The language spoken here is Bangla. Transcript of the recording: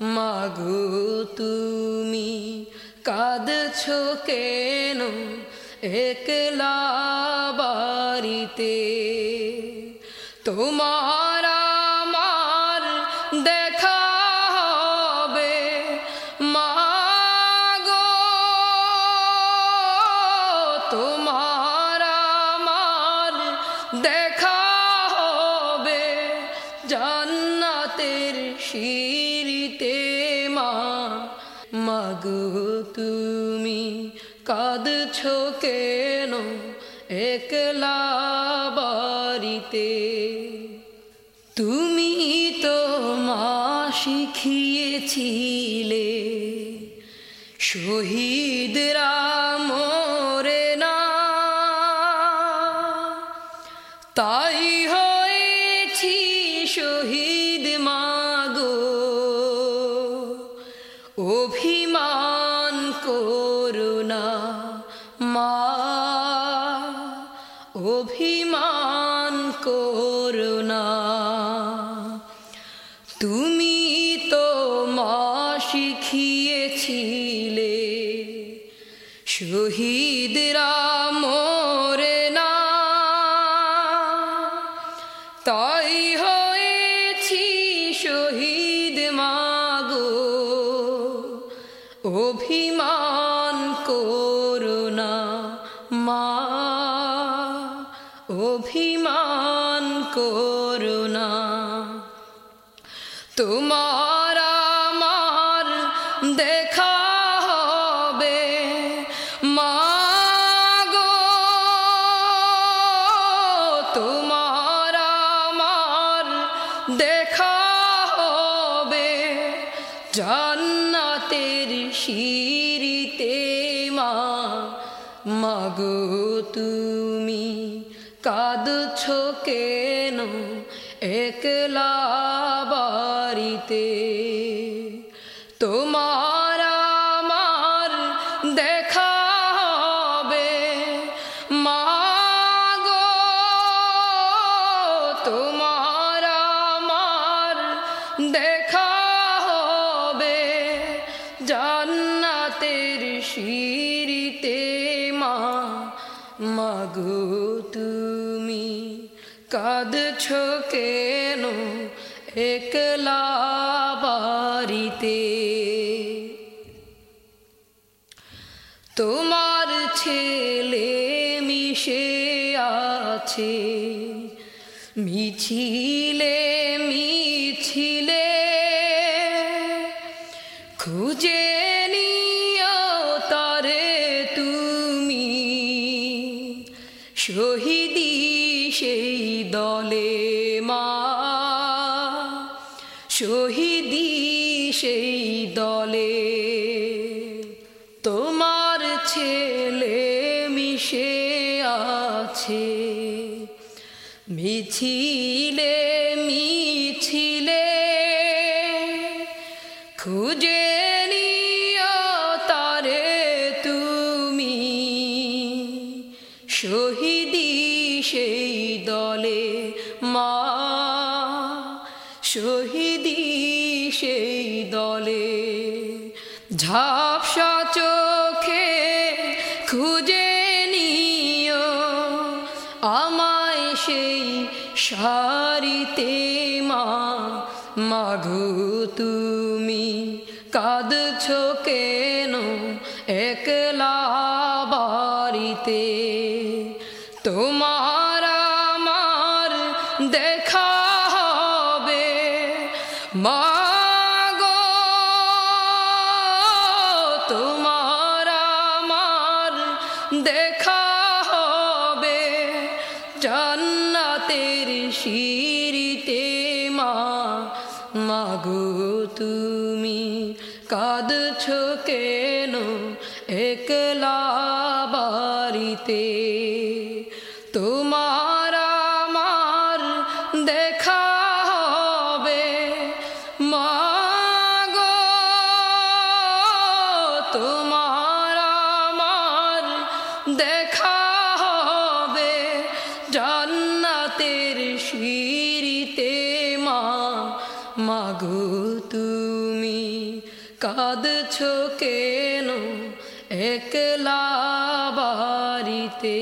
মাগো তুমি, কাঁদছ কেন একলা বাড়িতে? তোমার আমার দেখা হবে, মাগো তোমার আমার দেখা হবে, জান্নাতের শিরিতে মা মাগো তুমি কাঁদছ কেন একলা বাড়িতে? তুমি তো মা শিখিয়েছিলে শহীদরা অভিমান করুণা অভিমান করুণা মা। অভিমান করুণা তোমার শিরিতে মা মাগো তুমি কাঁদছ কেন একলা বাড়িতে? তোমার জান্নাতের শিরিতে মা মাগো তুমি কাঁদছ কেন একলা বাড়িতে? তোমার ছেলে মিশে আছে মিছিলে শহীদি সেই দলে মা। শহীদি সেই দলে তোমার ছেলে মিশে আছে। মিছিলে মিছিলে শহীদি সেই দলে। ঝাপসা চোখে খুঁজে নিও আমায় সেই সারিতে মা। মাঘু তুমি কাঁদছ কেন একলা বাড়িতে? তোমার মাগো তোমার আমার দেখা হবে। জান্নাতের শিরিতে মা মাগো তুমি কাঁদছ কেন? একলা বাড়িতে মাগো তোমার আমার দেখা হবে জান্নাতের শিরিতে মা। মাগো তুমি কাঁদছ কেন একলা বাড়িতে?